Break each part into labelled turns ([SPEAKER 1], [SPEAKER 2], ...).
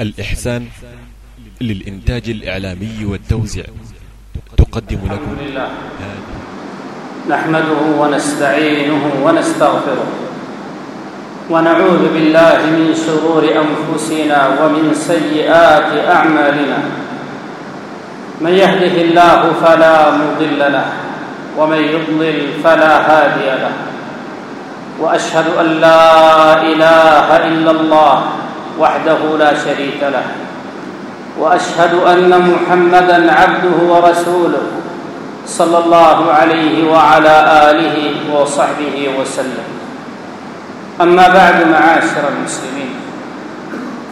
[SPEAKER 1] الإحسان للإنتاج الإعلامي والتوزيع. تقدم لكم.
[SPEAKER 2] لله نحمده ونستعينه ونستغفره. ونعوذ بالله من شرور أنفسنا ومن سيئات أعمالنا. من يهده الله فلا مضل له ومن يضلل فلا هادي له. وأشهد أن لا إله إلا الله وحده لا شريك له. وأشهد أن محمدا عبده ورسوله صلى الله عليه وعلى آله وصحبه وسلم. أما بعد معاشر المسلمين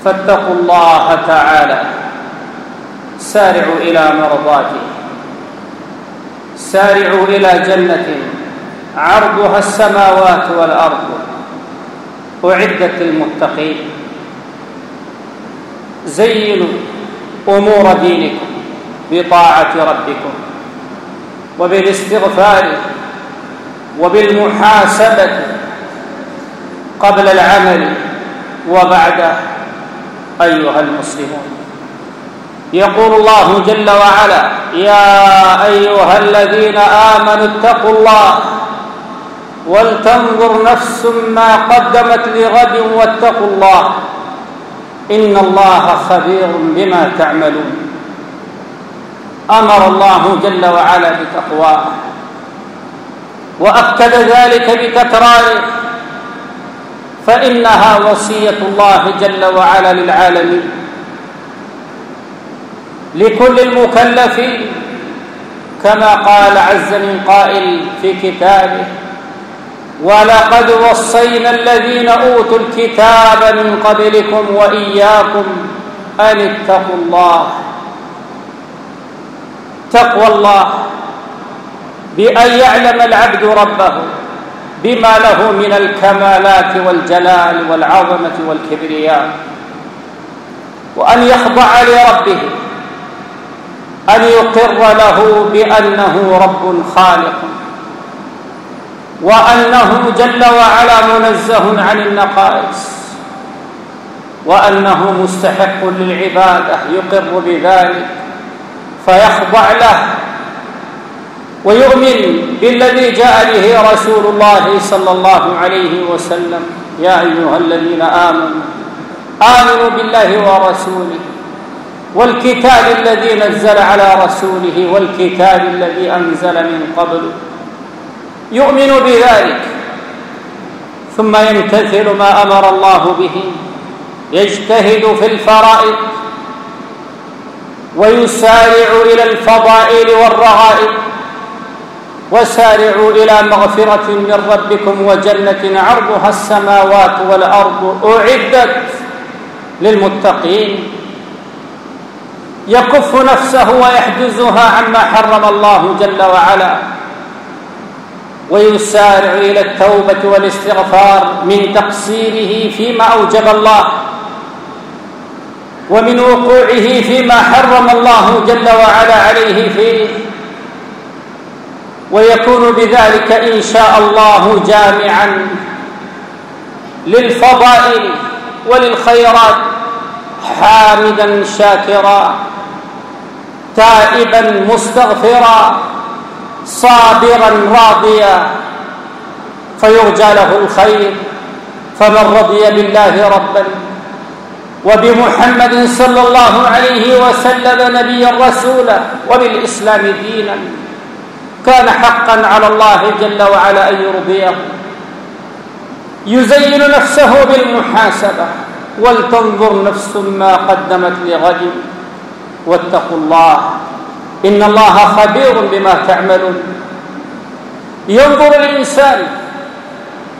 [SPEAKER 2] فاتقوا الله تعالى. سارعوا إلى مرضاته. سارعوا إلى جنة عرضها السماوات والأرض. أعدت للمتقين. زينوا أمور دينكم بطاعة ربكم وبالاستغفار وبالمحاسبة قبل العمل وبعده أيها المسلمون. يقول الله جل وعلا يا أيها الذين آمنوا اتقوا الله ولتنظر نفس ما قدمت لغد واتقوا الله إن الله خبير بما تعملون. أمر الله جل وعلا بتقواه وأكد ذلك بتكراره. فإنها وصية الله جل وعلا للعالمين لكل المكلفين كما قال عز من قائل في كتابه ولقد وصينا الذين أوتوا الكتاب من قبلكم وإياكم أن اتقوا الله. تقوى الله. بأن يعلم العبد ربه بما له من الكمالات والجلال والعظمة والكبرياء. وأن يخضع لربه. أن يقر له بأنه رب خالق. وأنه جل وعلا منزه عن النقائص وأنه مستحق للعبادة يقر بذلك فيخضع له ويؤمن بالذي جاء به رسول الله صلى الله عليه وسلم. يا أيها الذين آمنوا آمنوا بالله ورسوله والكتاب الذي نزل على رسوله والكتاب الذي أنزل من قبل يؤمن بذلك. ثم يمتثل ما أمر الله به. يجتهد في الفرائض. ويسارع إلى الفضائل والرغائب وسارعوا إلى مغفرة من ربكم وجنة عرضها السماوات والأرض أعدت للمتقين. يكف نفسه ويحجزها عما حرم الله جل وعلا. ويسارع إلى التوبة والاستغفار من تقصيره فيما أوجب الله ومن وقوعه فيما حرم الله جل وعلا عليه فيه. ويكون بذلك إن شاء الله جامعا للفضائل وللخيرات حامدا شاكرا تائبا مستغفرا. صابرا راضيا فيرجى له الخير فمن رضي بالله ربا. وبمحمد صلى الله عليه وسلم نبيا رسولا وبالإسلام دينا. كان حقا على الله جل وعلا أن يرضيه. يزين نفسه بالمحاسبة ولتنظر نفس ما قدمت لغد. واتقوا الله. إن الله خبير بما تعملون. ينظر الإنسان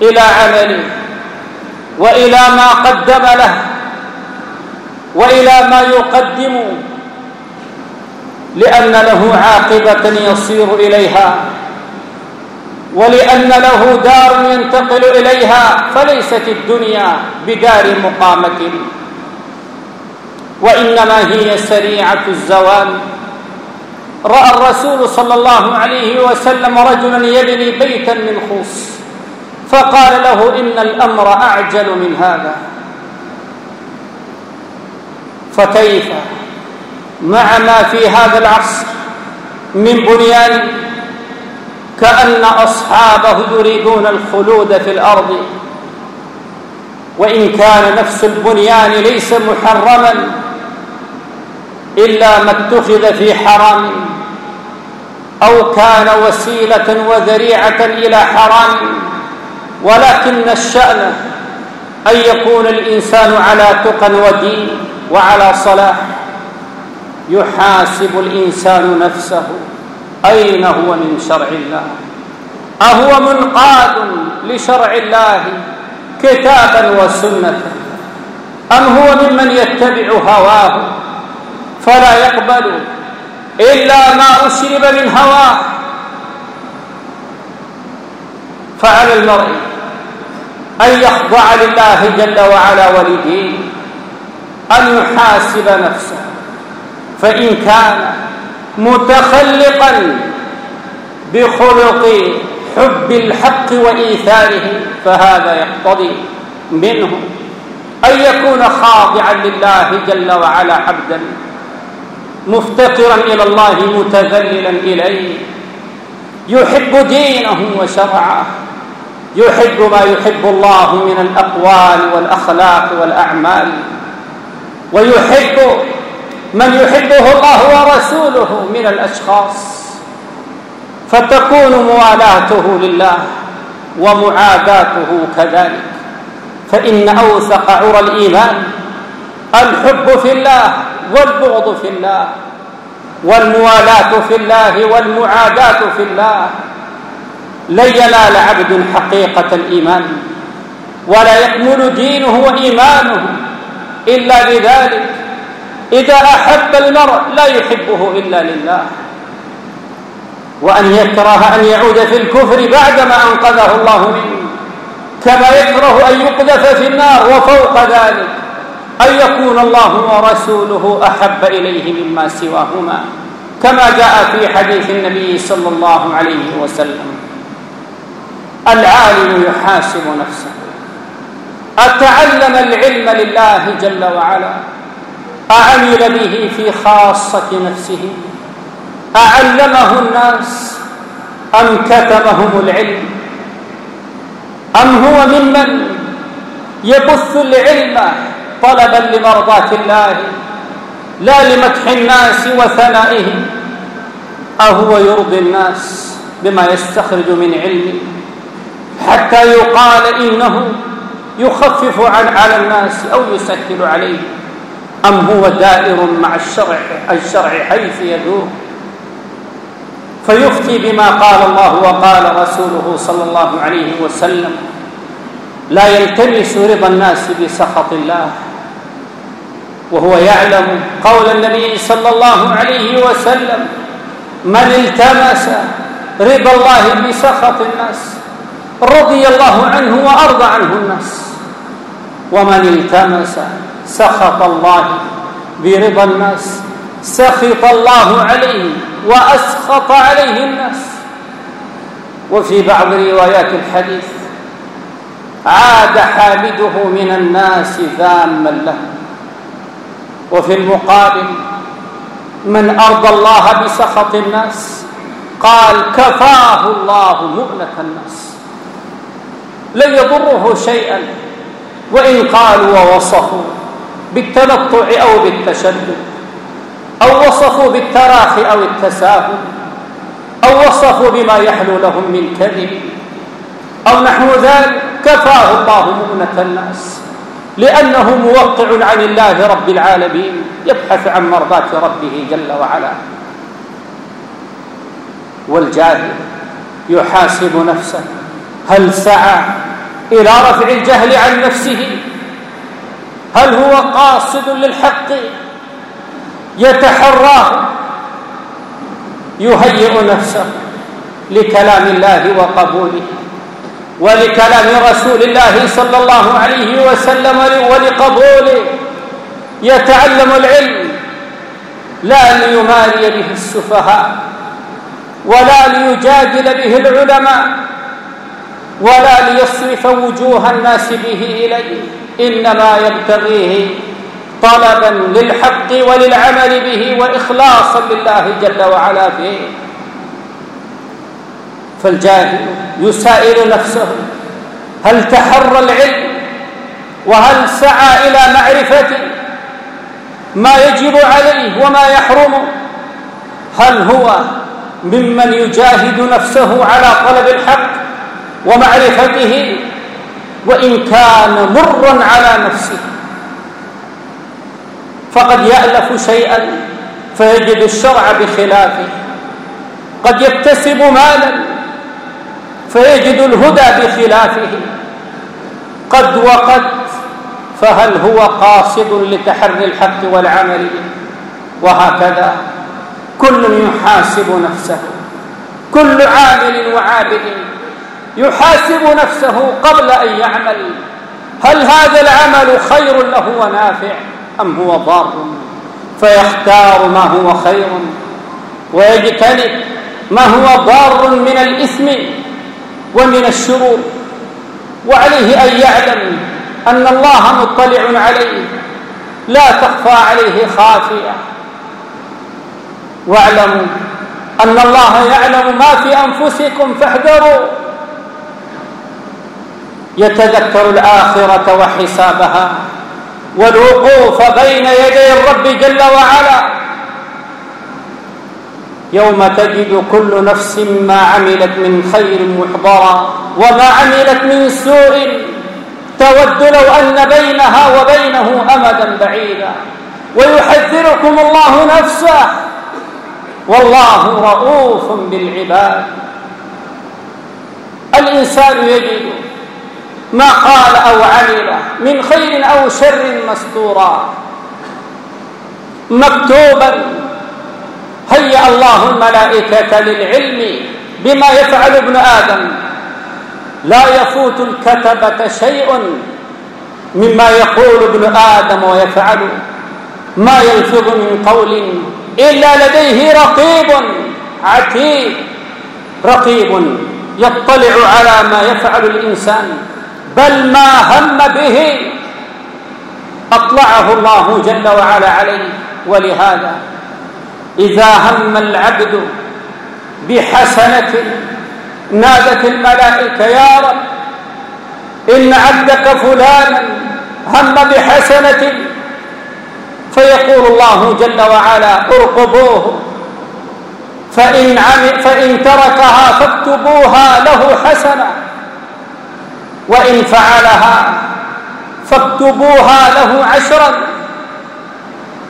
[SPEAKER 2] إلى عمله وإلى ما قدم له وإلى ما يقدم لأن له عاقبة يصير إليها ولأن له دار ينتقل إليها فليست الدنيا بدار مقامة. وإنما هي سريعة الزوال. رأى الرسول صلى الله عليه وسلم رجلا يبني بيتا من خوص فقال له إن الأمر أعجل من هذا. فكيف؟ مع ما في هذا العصر من بنيان كأن أصحابه يريدون الخلود في الأرض وإن كان نفس البنيان ليس محرما. إلا ما اتخذ في حرام أو كان وسيلة وذريعة إلى حرام ولكن الشأن أن يكون الإنسان على تقى ودين وعلى صلاح. يحاسب الإنسان نفسه. أين هو من شرع الله؟ أهو منقاد لشرع الله كتابا وسنة. أم هو ممن يتبع هواه؟ فلا يقبل إلا ما أشرب من هواه فعلى المرء أن يخضع لله جل وعلا ولدينه أن يحاسب نفسه. فإن كان متخلقا بخلق حب الحق وإيثاره فهذا يقتضي منه أن يكون خاضعا لله جل وعلا عبدا. مفتقرا إلى الله متذللا إليه. يحب دينه وشرعه. يحب ما يحب الله من الأقوال والأخلاق والأعمال. ويحب من يحبه الله ورسوله من الأشخاص. فتكون موالاته لله ومعاداته كذلك. فإن أوثق عرى الإيمان الحب في الله والبغض في الله والموالاة في الله والمعاداة في الله. لن ينال عبد حقيقة الإيمان ولا يكمل دينه وإيمانه إلا بذلك. إذا أحب المرء لا يحبه إلا لله. وأن يكره أن يعود في الكفر بعدما أنقذه الله منه كما يكره أن يقذف في النار وفوق ذلك. أن يكون الله ورسوله أحب إليه مما سواهما كما جاء في حديث النبي صلى الله عليه وسلم. العالم يحاسب نفسه. أتعلم العلم لله جل وعلا؟ أعمل به في خاصة نفسه؟ أعلمه الناس أم كتمهم العلم؟ أم هو ممن يبث العلم طلبا لمرضاة الله لا لمدح الناس وثنائهم أهو يرضي الناس بما يستخرج من علمه حتى يقال إنه يخفف عن على الناس أو يسهل عليه. أم هو دائر مع الشرع الشرع حيث يدور؟ فيفتي بما قال الله وقال رسوله صلى الله عليه وسلم لا يلتمس رضا الناس بسخط الله. وهو يعلم قول النبي صلى الله عليه وسلم من التمس رضا الله بسخط الناس رضي الله عنه وأرضى عنه الناس. ومن التمس سخط الله برضا الناس سخط الله عليه وأسخط عليه الناس. وفي بعض روايات الحديث عاد حامده من الناس ذاما له. وفي المقابل من ارضى الله بسخط الناس قال كفاه الله مؤنه الناس لن يضره شيئا وإن قالوا ووصفوا بالتنطع أو بالتشدد أو وصفوا بالتراخي أو التساهل أو وصفوا بما يحلو لهم من كذب أو نحو ذلك كفاه الله مؤنة الناس لأنه موقع عن الله رب العالمين يبحث عن مرضاة ربه جل وعلا. والجاهل يحاسب نفسه هل سعى إلى رفع الجهل عن نفسه؟ هل هو قاصد للحق؟ يتحراه يهيئ نفسه لكلام الله وقبوله. ولكلام رسول الله صلى الله عليه وسلم ولقبوله يتعلم العلم لا ليماري به السفهاء ولا ليجادل به العلماء ولا ليصرف وجوه الناس به إليه إنما يبتغيه طلبا للحق وللعمل به واخلاصا لله جل وعلا فيه. فالجاهل يسائل نفسه هل تحرى العلم؟ وهل سعى إلى معرفه ما يجب عليه وما يحرمه هل هو ممن يجاهد نفسه على طلب الحق ومعرفته؟ وإن كان مرا على نفسه فقد يألف شيئا فيجد الشرع بخلافه قد يكتسب مالا فيجد الهدى بخلافه. قد وقد فهل هو قاصد لتحري الحق والعمل؟ به وهكذا. كل يحاسب نفسه. كل عامل وعابد يحاسب نفسه قبل أن يعمل. هل هذا العمل خير له ونافع أم هو ضار؟ فيختار ما هو خير. ويجتنب ما هو ضار من الإثم. ومن الشرور وعليه أن يعلم أن الله مطلع عليه لا تخفى عليه خافية. واعلموا أن الله يعلم ما في أنفسكم فاحذروا. يتذكر الآخرة وحسابها والوقوف بين يدي الرب جل وعلا. يوم تجد كل نفس ما عملت من خير محضرا وما عملت من سوء. تود لو أن بينها وبينه أمدا بعيدا. ويحذركم الله نفسه. والله رؤوف بالعباد. الإنسان يجد ما قال أو عمل من خير أو شر مستورا. مكتوبا الله الملائكة للعلم بما يفعل ابن آدم. لا يفوت الكتبة شيء مما يقول ابن آدم ويفعل. ما يلفظ من قول إلا لديه رقيب عتيد. رقيب يطلع على ما يفعل الإنسان بل ما هم به. أطلعه الله جل وعلا عليه. ولهذا إذا هم العبد بحسنة نادت الملائكة يا رب إن عبدك فلانا هم بحسنة. فيقول الله جل وعلا ارقبوه فإن, فإن تركها فاكتبوها له حسنة وإن فعلها فاكتبوها له عشرا.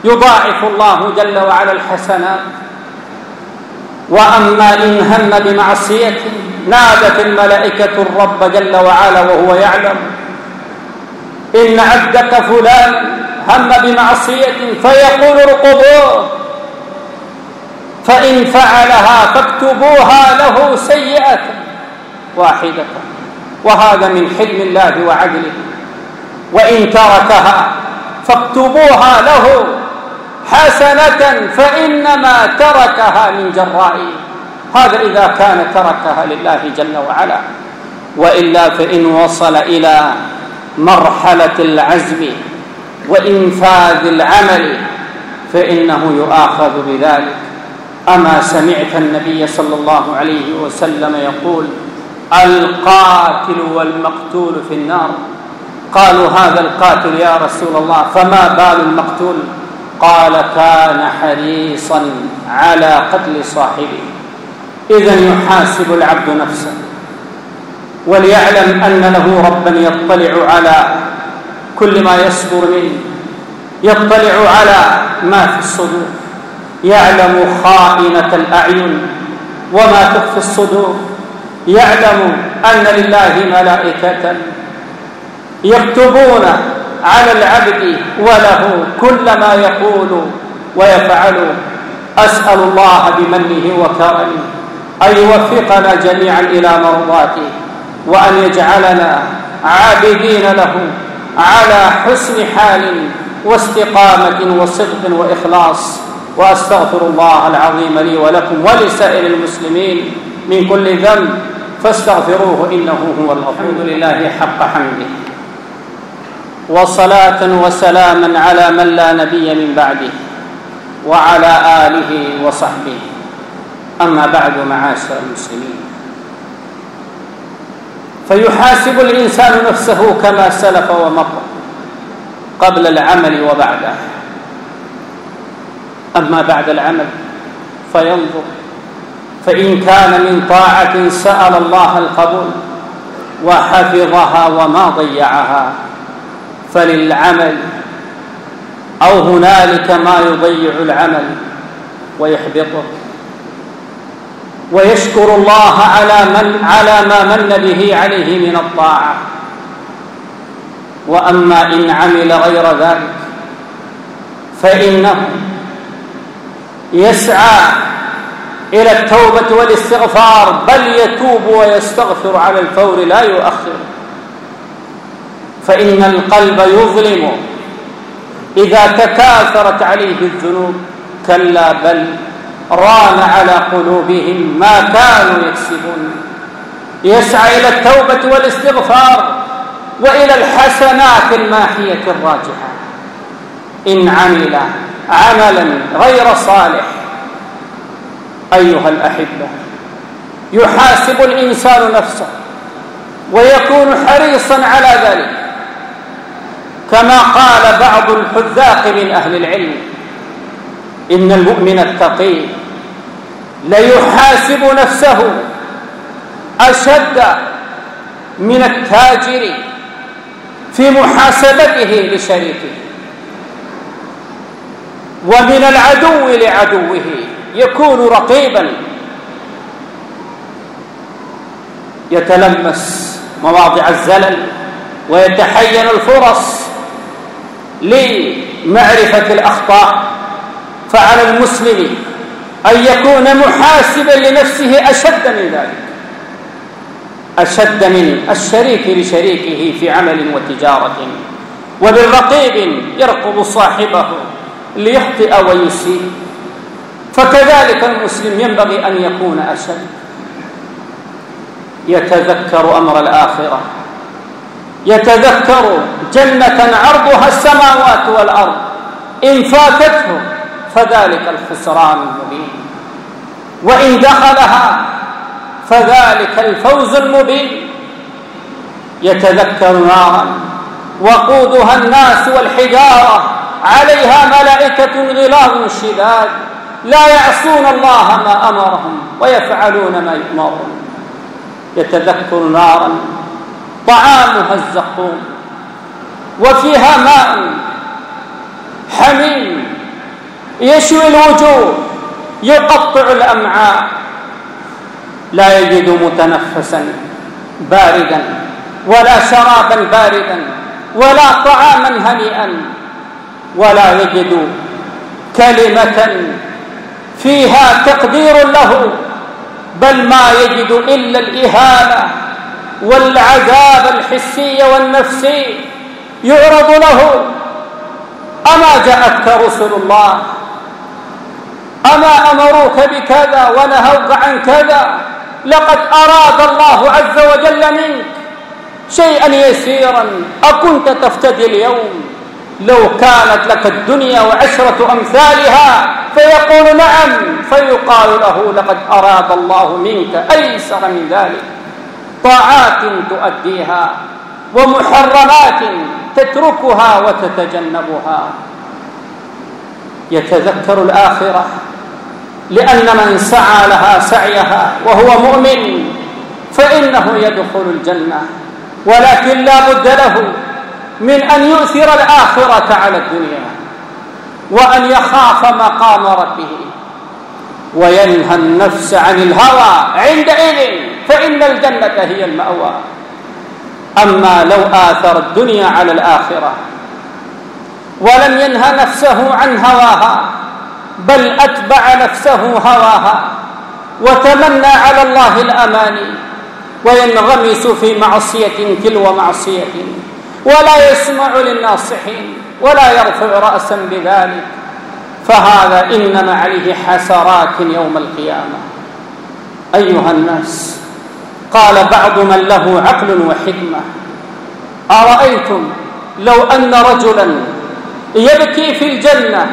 [SPEAKER 2] يضاعف الله جل وعلا الحسنات. وأما إن هم بمعصية نادت الملائكة الرب جل وعلا وهو يعلم إن عبدك فلان هم بمعصية فيقول ارقبوه فإن فعلها فاكتبوها له سيئة واحدة. وهذا من حلم الله وعدله. وإن تركها فاكتبوها له حسنة فإنما تركها من جرائه هذا إذا كان تركها لله جل وعلا. وإلا فإن وصل إلى مرحلة العزم وإنفاذ العمل فإنه يؤاخذ بذلك. أما سمعت النبي صلى الله عليه وسلم يقول القاتل والمقتول في النار. قالوا هذا القاتل يا رسول الله فما بال المقتول؟ قال كان حريصا على قتل صاحبه. اذا يحاسب العبد نفسه وليعلم أن له ربا يطلع على كل ما يصدر منه يطلع على ما في الصدور يعلم خائنة الأعين وما تخفي الصدور يعلم أن لله ملائكة يكتبون على العبد وله كل ما يقول ويفعل. أسأل الله بمنه وكرمه أن يوفقنا جميعا إلى مرضاته وأن يجعلنا عابدين له على حسن حال واستقامة وصدق وإخلاص. وأستغفر الله العظيم لي ولكم ولسائر المسلمين من كل ذنب فاستغفروه إنه هو الغفور لله حق حمده. وصلاة وسلاما على من لا نبي من بعده وعلى آله وصحبه. أما بعد معاشر المسلمين. فيحاسب الإنسان نفسه كما سلف ومر قبل العمل وبعده. أما بعد العمل فينظر. فإن كان من طاعة سأل الله القبول وحفظها وما ضيعها. فللعمل أو هنالك ما يضيع العمل ويحبطه. ويشكر الله على من على ما من به عليه من الطاعة. وأما إن عمل غير ذلك فإنه يسعى إلى التوبة والإستغفار بل يتوب ويستغفر على الفور لا يؤخر. فإن القلب يظلم إذا تكاثرت عليه الذنوب كلا بل ران على قلوبهم ما كانوا يكسبون. يسعى إلى التوبة والاستغفار وإلى الحسنات الماحية الراجحة. إن عمل عملا غير صالح أيها الأحبة يحاسب الإنسان نفسه ويكون حريصا على ذلك. كما قال بعض الحذاق من أهل العلم إن المؤمن التقي ليحاسب نفسه أشد من التاجر في محاسبته لشريكه ومن العدو لعدوه يكون رقيبا. يتلمس مواضع الزلل ويتحين الفرص لمعرفة الأخطاء فعلى المسلم أن يكون محاسبا لنفسه أشد من ذلك. أشد من الشريك لشريكه في عمل وتجارة ومن رقيب يرقب صاحبه ليخطئ ويسيء. فكذلك المسلم ينبغي أن يكون أشد. يتذكر أمر الآخرة. يتذكر جنة عرضها السماوات والأرض. إن فاتته فذلك الخسران المبين. وإن دخلها فذلك الفوز المبين. يتذكر نارا وقودها الناس والحجارة. عليها ملائكة غلاظ شداد. لا يعصون الله ما أمرهم ويفعلون ما يؤمرون. يتذكر نارا طعامها الزقوم وفيها ماء حميم يشوي الوجوه يقطع الأمعاء. لا يجد متنفسا باردا ولا شرابا باردا ولا طعاما هنيئا. ولا يجد كلمة فيها تقدير له بل ما يجد إلا الإهانة. والعذاب الحسي والنفسي يعرض له. أما جاءتك رسل الله؟ أما أمروك بكذا ونهوك عن كذا؟ لقد أراد الله عز وجل منك شيئا يسيرا. أكنت تفتدي اليوم؟ لو كانت لك الدنيا وعشرة أمثالها فيقول نعم فيقال له لقد أراد الله منك أيسر من ذلك. طاعات تؤديها ومحرمات تتركها وتتجنبها. يتذكر الآخرة لأن من سعى لها سعيها وهو مؤمن فإنه يدخل الجنة ولكن لا بد له من أن يؤثر الآخرة على الدنيا وأن يخاف مقام ربه. وينهى النفس عن الهوى عندئذ فإن الجنة هي المأوى. أما لو آثر الدنيا على الآخرة ولم ينهى نفسه عن هواها بل أتبع نفسه هواها وتمنى على الله الاماني وينغمس في معصية تلو معصيه ولا يسمع للناصحين ولا يرفع رأسا بذلك. فهذا إنما عليه حسرات يوم القيامة. أيها الناس قال بعض من له عقل وحكمة أرأيتم لو أن رجلا يبكي في الجنة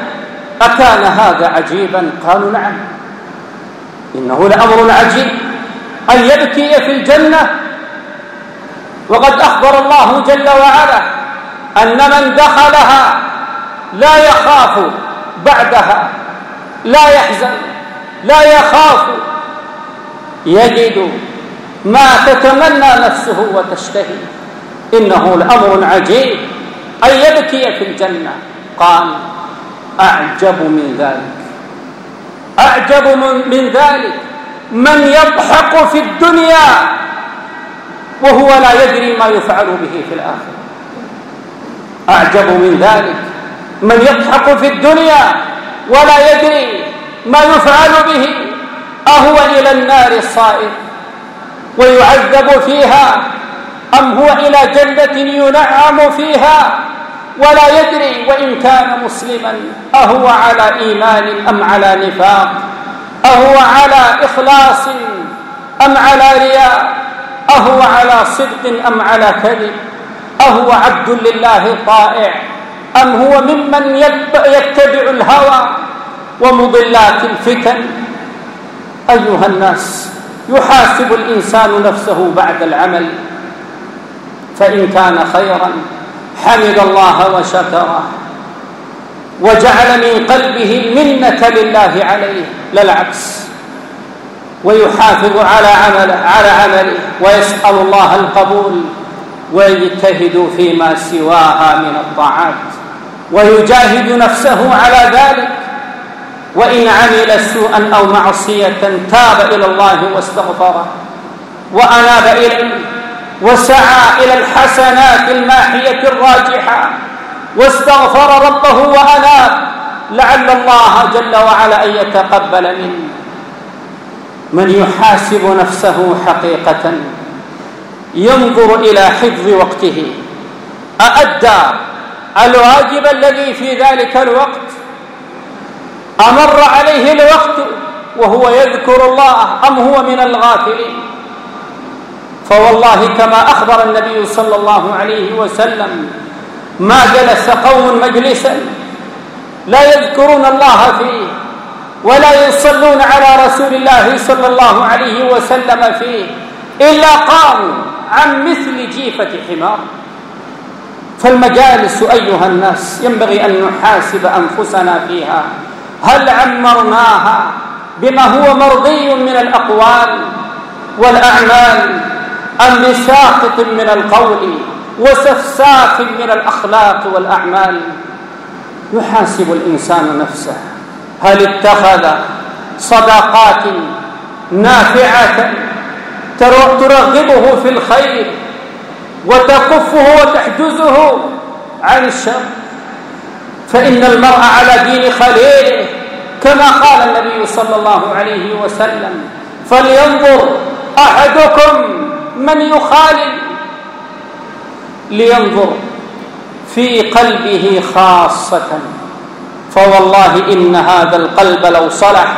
[SPEAKER 2] أكان هذا عجيبا؟ قالوا نعم. إنه لأمر عجيب أن يبكي في الجنة. وقد أخبر الله جل وعلا أن من دخلها لا يخاف بعدها لا يحزن لا يخاف. يجد ما تتمنى نفسه وتشتهي. إنه لأمر عجيب. أن يبكي في الجنة. قال أعجب من ذلك. أعجب من ذلك. من يضحك في الدنيا وهو لا يدري ما يفعل به في الآخرة. أعجب من ذلك. من يضحك في الدنيا ولا يدري ما يفعل به أهو إلى النار صائر ويعذب فيها أم هو إلى جنة ينعم فيها ولا يدري. وإن كان مسلما أهو على إيمان أم على نفاق؟ أهو على إخلاص أم على رياء؟ أهو على صدق أم على كذب؟ أهو عبد لله طائع أم هو ممن يتبع الهوى ومضلات الفتن؟ أيها الناس يحاسب الإنسان نفسه بعد العمل فإن كان خيرا حمد الله وشكره وجعل من قلبه المنة لله عليه لا العكس. ويحافظ على عمله على عمله ويسأل الله القبول ويجتهد فيما سواها من الطاعات. ويجاهد نفسه على ذلك. وإن عمل سوءا أو معصية تاب إلى الله واستغفره وأناب إليه وسعى إلى الحسنات الماحية الراجحة واستغفر ربه وأناب لعل الله جل وعلا أن يتقبل منه. من يحاسب نفسه حقيقة ينظر إلى حفظ وقته أأدى الواجب الذي في ذلك الوقت. أمر عليه الوقت وهو يذكر الله أم هو من الغافلين. فوالله كما أخبر النبي صلى الله عليه وسلم ما جلس قوم مجلسا لا يذكرون الله فيه ولا يصلون على رسول الله صلى الله عليه وسلم فيه إلا قاموا عن مثل جيفة حمار. فالمجالس أيها الناس ينبغي أن نحاسب أنفسنا فيها. هل عمرناها بما هو مرضي من الأقوال والأعمال أم بساقط من القول وسفساف من الأخلاق والأعمال؟ يحاسب الإنسان نفسه. هل اتخذ صداقات نافعة ترغبه في الخير وتكفه وتحجزه عن الشر. فإن المرء على دين خليله كما قال النبي صلى الله عليه وسلم فلينظر أحدكم من يخالل. لينظر في قلبه خاصة. فوالله إن هذا القلب لو صلح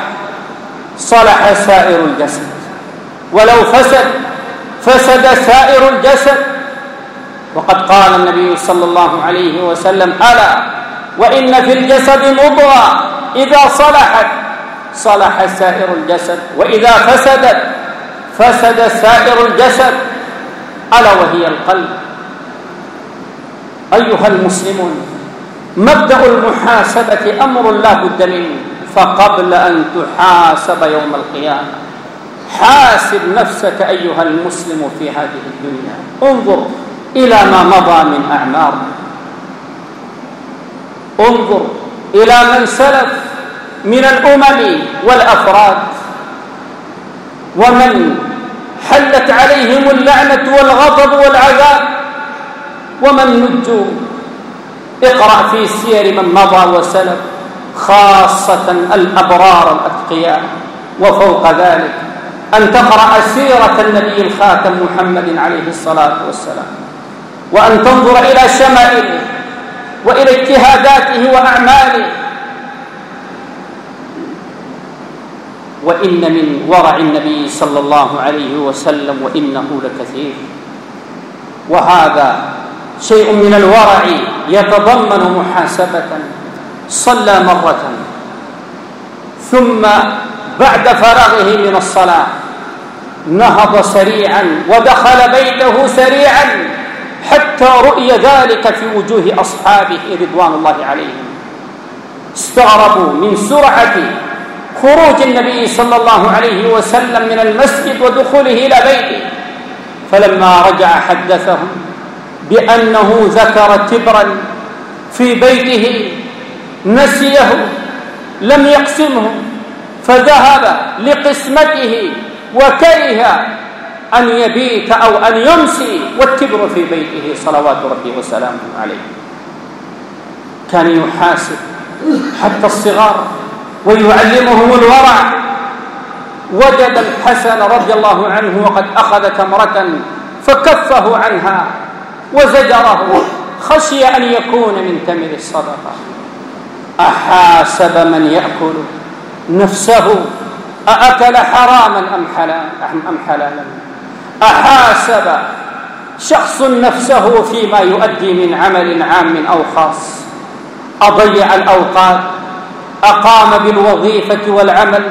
[SPEAKER 2] صلح سائر الجسد. ولو فسد فسد سائر الجسد. وقد قال النبي صلى الله عليه وسلم ألا وإن في الجسد مضغة إذا صلحت صلح سائر الجسد وإذا فسدت فسد سائر الجسد ألا وهي القلب. أيها المسلمون مبدأ المحاسبة أمر لا بد منه فقبل أن تحاسب يوم القيامة. حاسب نفسك أيها المسلم في هذه الدنيا. انظر إلى ما مضى من أعمار. انظر إلى من سلف من الأمم والأفراد. ومن حلت عليهم اللعنة والغضب والعذاب. ومن نجوا اقرأ في سير من مضى وسلف خاصة الأبرار الأتقياء. وفوق ذلك أن تقرأ سيرة النبي الخاتم محمد عليه الصلاة والسلام. وأن تنظر إلى شمائله وإلى اجتهاداته وأعماله. وإن من ورع النبي صلى الله عليه وسلم وإنه لكثير. وهذا شيء من الورع يتضمن محاسبة. صلى مرة. ثم بعد فراغه من الصلاة نهض سريعا ودخل بيته سريعا. حتى رؤي ذلك في وجوه أصحابه رضوان الله عليهم. استغربوا من سرعة خروج النبي صلى الله عليه وسلم من المسجد ودخوله إلى بيته. فلما رجع حدثهم بأنه ذكر تبرا في بيته نسيه لم يقسمه فذهب لقسمته وكره أن يبيت أو أن يمسي والتبر في بيته صلوات ربي وسلامه عليه. كان يحاسب حتى الصغار ويعلمهم الورع. وجد الحسن رضي الله عنه وقد أخذ تمرة فكفه عنها وزجره. خشي أن يكون من تمر الصدقة. أحاسب من يأكل نفسه؟ أأكل حراما أم حلالا أم حلالا؟ أحاسب شخص نفسه فيما يؤدي من عمل عام أو خاص. أضيع الأوقات أقام بالوظيفة والعمل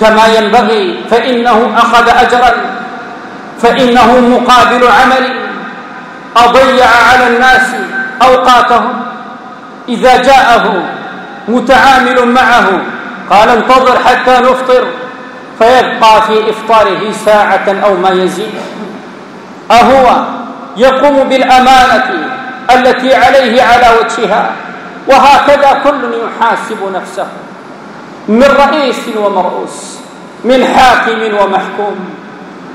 [SPEAKER 2] كما ينبغي فإنه أخذ أجرا فإنه مقابل عمل. أضيع على الناس أوقاتهم. إذا جاءه متعامل معه قال انتظر حتى نفطر. فيبقى في إفطاره ساعة أو ما يزيد. أهو يقوم بالأمانة التي عليه على وجهها وهكذا كل يحاسب نفسه من رئيس ومرؤوس من حاكم ومحكوم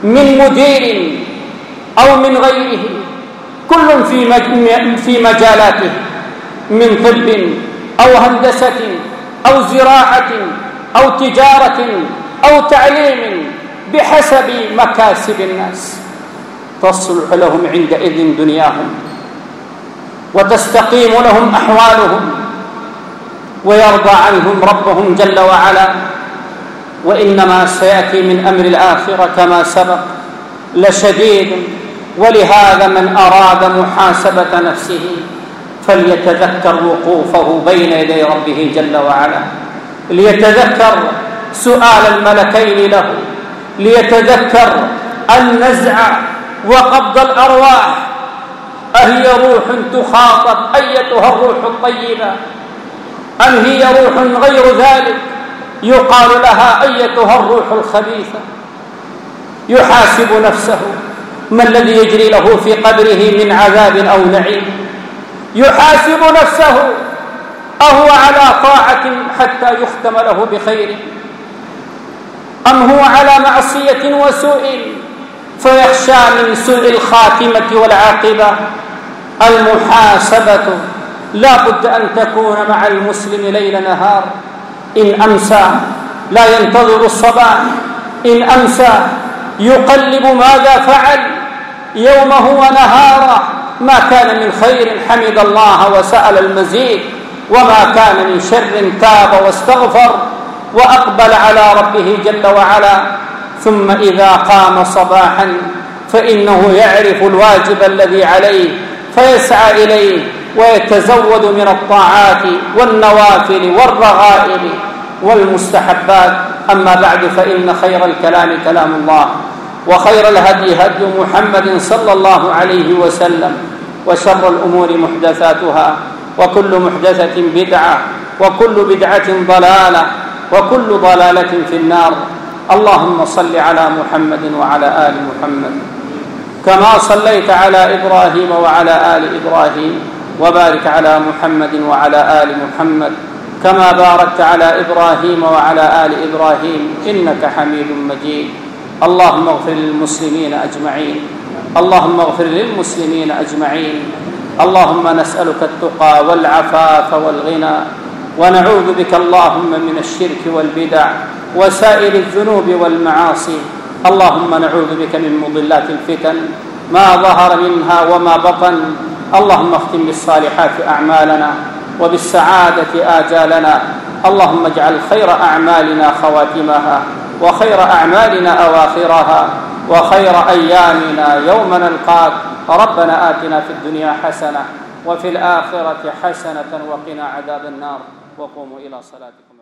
[SPEAKER 2] من مدير أو من غيره. كل في في مجالاته من طب أو هندسة أو زراعة أو تجارة أو تعليم بحسب مكاسب الناس. تصلح لهم عندئذ دنياهم وتستقيم لهم أحوالهم ويرضى عنهم ربهم جل وعلا. وإنما سيأتي من أمر الآخرة كما سبق لشديد ولهذا من أراد محاسبة نفسه فليتذكر وقوفه بين يدي ربه جل وعلا. ليتذكر سؤال الملكين له ليتذكر النزع وقبض الأرواح. أهي روح تخاطب أيتها الروح الطيبة؟ أم هي روح غير ذلك؟ يقال لها أيتها الروح الخبيثة. يحاسب نفسه ما الذي يجري له في قبره من عذاب أو نعيم؟ يحاسب نفسه أهو على طاعة حتى يختم له بخير. أم هو على معصية وسوء؟ فيخشى من سوء الخاتمة والعاقبة. المحاسبة لا بد أن تكون مع المسلم ليل نهار. إن أمسى لا ينتظر الصباح. إن أمسى يقلب ماذا فعل؟ يومه ونهاره ما كان من خير حمد الله وسأل المزيد. وما كان من شر تاب واستغفر. وأقبل على ربه جل وعلا. ثم إذا قام صباحا فإنه يعرف الواجب الذي عليه فيسعى إليه ويتزود من الطاعات والنوافل والرغائب والمستحبات. أما بعد فإن خير الكلام كلام الله وخير الهدي هدي محمد صلى الله عليه وسلم وشر الأمور محدثاتها وكل محدثة بدعة وكل بدعة ضلالة. وكل ضلالة في النار. اللهم صل على محمد وعلى آل محمد. كما صليت على إبراهيم وعلى آل إبراهيم. وبارك على محمد وعلى آل محمد. كما باركت على إبراهيم وعلى آل إبراهيم. إنك حميد مجيد. اللهم اغفر للمسلمين أجمعين. اللهم اغفر للمسلمين أجمعين. اللهم نسألك التقى والعفاف والغنى. ونعوذ بك اللهم من الشرك والبدع وسائر الذنوب والمعاصي. اللهم نعوذ بك من مضلات الفتن ما ظهر منها وما بطن. اللهم اختم بالصالحات أعمالنا وبالسعادة آجالنا. اللهم اجعل خير أعمالنا خواتمها وخير أعمالنا أواخرها وخير أيامنا يوم نلقاك. ربنا آتنا في الدنيا حسنة وفي الآخرة حسنة وقنا عذاب النار. وقوموا إلى صلاتكم.